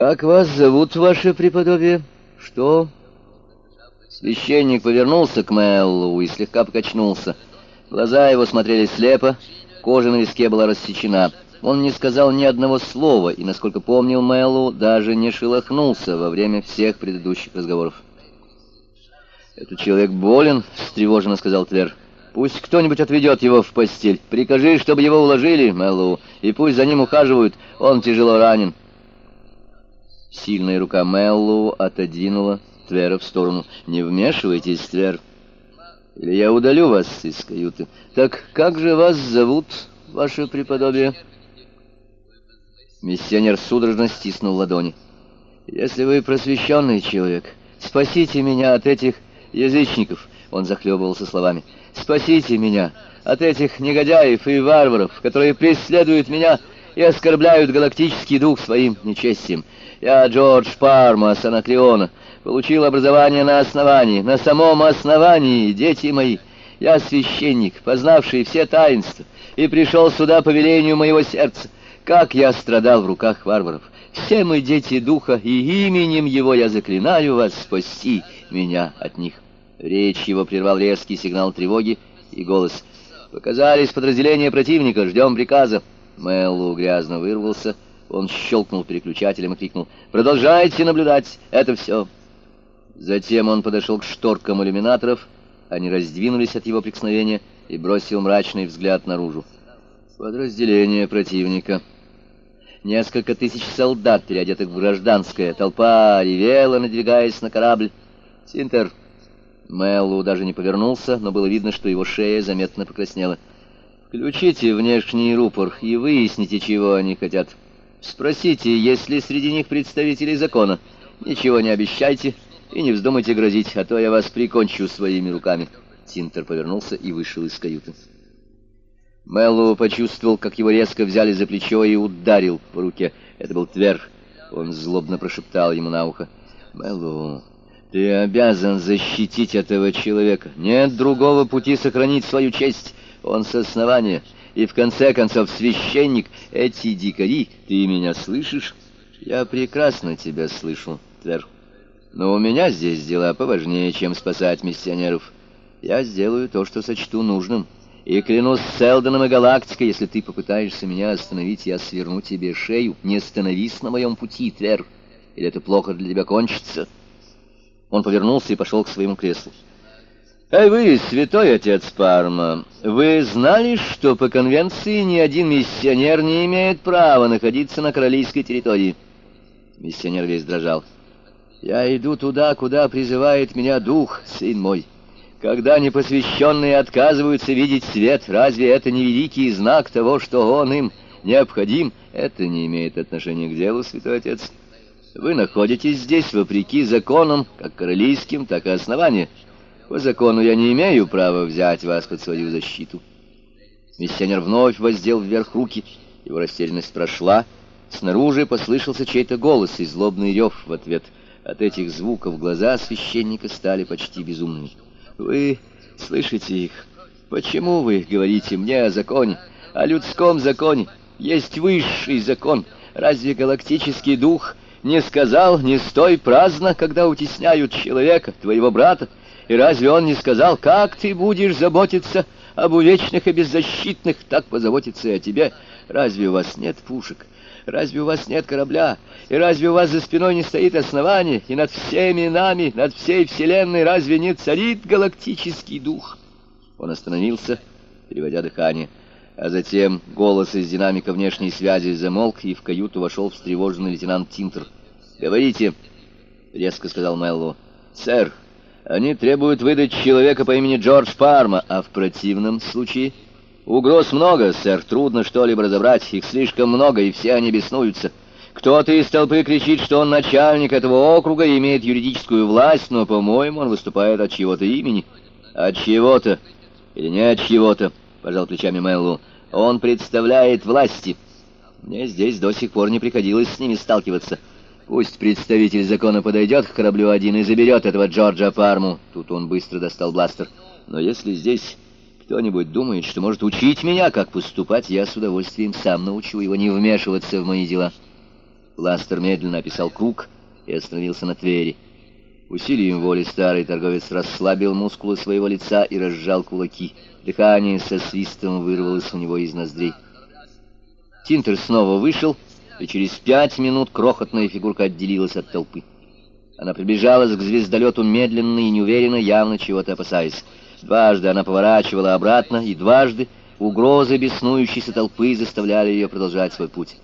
«Как вас зовут, ваше преподобие?» «Что?» Священник повернулся к Мэллоу и слегка покачнулся. Глаза его смотрели слепо, кожа на виске была рассечена. Он не сказал ни одного слова, и, насколько помнил Мэллоу, даже не шелохнулся во время всех предыдущих разговоров. «Этот человек болен», — встревоженно сказал Твер. «Пусть кто-нибудь отведет его в постель. Прикажи, чтобы его уложили, Мэллоу, и пусть за ним ухаживают. Он тяжело ранен». Сильная рука Мэллоу отодвинула Твера в сторону. «Не вмешивайтесь, Твер, или я удалю вас из каюты. Так как же вас зовут, ваше преподобие?» Миссионер судорожно стиснул ладони. «Если вы просвещенный человек, спасите меня от этих язычников!» Он захлебывался словами. «Спасите меня от этих негодяев и варваров, которые преследуют меня и оскорбляют галактический дух своим нечестием. Я Джордж Парма, Санаклеона, получил образование на основании, на самом основании, дети мои. Я священник, познавший все таинства, и пришел сюда по велению моего сердца. Как я страдал в руках варваров! Все мы дети духа, и именем его я заклинаю вас спасти меня от них. Речь его прервал резкий сигнал тревоги и голос. «Показались подразделения противника, ждем приказа». Мэллоу грязно вырвался, — он щелкнул переключателем и крикнул «Продолжайте наблюдать! Это все!» Затем он подошел к шторкам иллюминаторов, они раздвинулись от его прикосновения и бросил мрачный взгляд наружу. Подразделение противника. Несколько тысяч солдат, переодетых в гражданское. Толпа ревела, надвигаясь на корабль. «Синтер!» Мэллоу даже не повернулся, но было видно, что его шея заметно покраснела. «Включите внешний рупор и выясните, чего они хотят». Спросите, есть ли среди них представители закона. Ничего не обещайте и не вздумайте грозить, а то я вас прикончу своими руками». Тинтер повернулся и вышел из каюты. Мэллоу почувствовал, как его резко взяли за плечо и ударил по руке. Это был Твер. Он злобно прошептал ему на ухо. «Мэллоу, ты обязан защитить этого человека. Нет другого пути сохранить свою честь. Он с основания и в конце концов священник, эти дикари, ты меня слышишь? Я прекрасно тебя слышу, Твер. Но у меня здесь дела поважнее, чем спасать миссионеров. Я сделаю то, что сочту нужным. И клянусь Селдоном и Галактикой, если ты попытаешься меня остановить, я сверну тебе шею. Не становись на моем пути, Твер, или это плохо для тебя кончится. Он повернулся и пошел к своему креслу. «Эй вы, святой отец Парма, вы знали, что по конвенции ни один миссионер не имеет права находиться на королевской территории?» Миссионер весь дрожал. «Я иду туда, куда призывает меня дух, сын мой. Когда непосвященные отказываются видеть свет, разве это не великий знак того, что он им необходим? Это не имеет отношения к делу, святой отец. Вы находитесь здесь вопреки законам, как королевским, так и основаниям. По закону я не имею права взять вас под свою защиту. Миссионер вновь воздел вверх руки. Его растерянность прошла. Снаружи послышался чей-то голос и злобный рев в ответ. От этих звуков глаза священника стали почти безумными. «Вы слышите их? Почему вы говорите мне о законе, о людском законе? Есть высший закон. Разве галактический дух не сказал, не стой праздно, когда утесняют человека, твоего брата, и разве он не сказал, как ты будешь заботиться об увечных и беззащитных, так позаботиться и о тебе? Разве у вас нет пушек? Разве у вас нет корабля? И разве у вас за спиной не стоит основание? И над всеми нами, над всей вселенной разве не царит галактический дух? Он остановился, переводя дыхание. А затем голос из динамика внешней связи замолк, и в каюту вошел встревоженный лейтенант Тинтер. «Говорите», — резко сказал Мэллоу. «Сэр, они требуют выдать человека по имени Джордж Парма, а в противном случае... Угроз много, сэр, трудно что-либо разобрать, их слишком много, и все они беснуются. Кто-то из толпы кричит, что он начальник этого округа и имеет юридическую власть, но, по-моему, он выступает от чьего-то имени. От чьего-то. Или не от чьего-то, пожал плечами Мэллоу. Он представляет власти. Мне здесь до сих пор не приходилось с ними сталкиваться. Пусть представитель закона подойдет к кораблю один и заберет этого Джорджа Парму. Тут он быстро достал бластер. Но если здесь кто-нибудь думает, что может учить меня, как поступать, я с удовольствием сам научу его не вмешиваться в мои дела. Ластер медленно описал круг и остановился на Твери. Усилием воли старый торговец расслабил мускулы своего лица и разжал кулаки. Дыхание со свистом вырвалось у него из ноздрей. Тинтер снова вышел, и через пять минут крохотная фигурка отделилась от толпы. Она приближалась к звездолету медленно и неуверенно, явно чего-то опасаясь. Дважды она поворачивала обратно, и дважды угрозы беснующейся толпы заставляли ее продолжать свой путь.